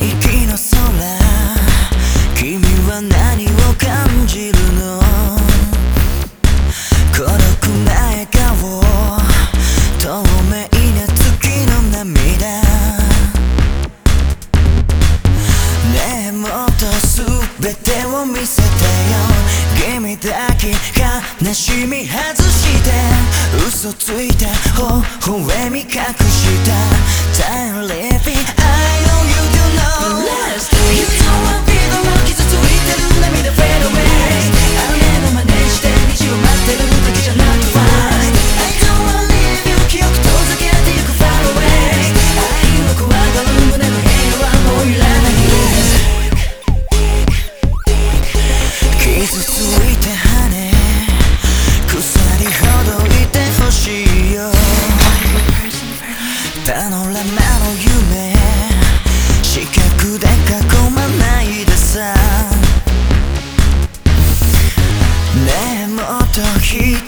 息の空君は何を感じるの？孤独な笑顔透明な月の涙。ねえもっと全てを見せてよ。君だけ悲しみ外して。嘘ついて微笑み隠した。Time living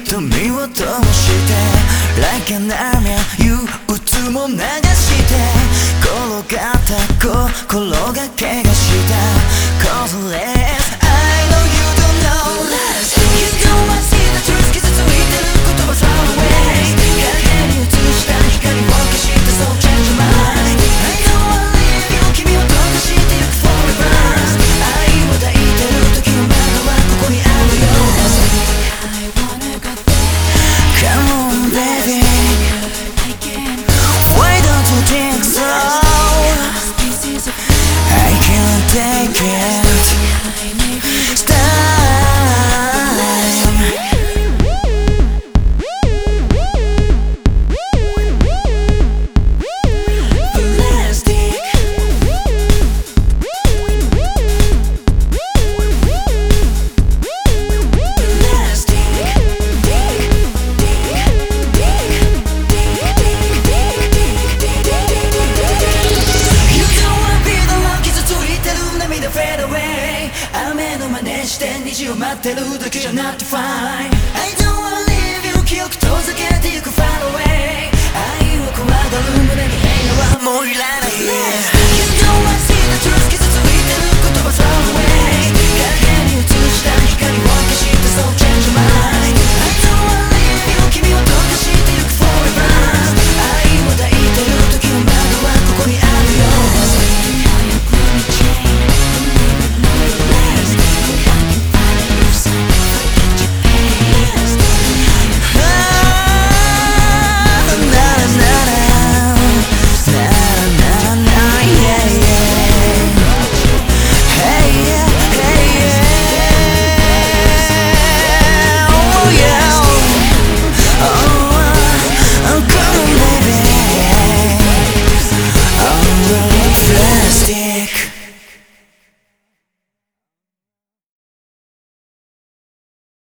瞳を通して Like an army 憂鬱も流して転がった心が怪我待ってるだけじゃなくて Fine I don't wanna leave you 記憶遠ざけ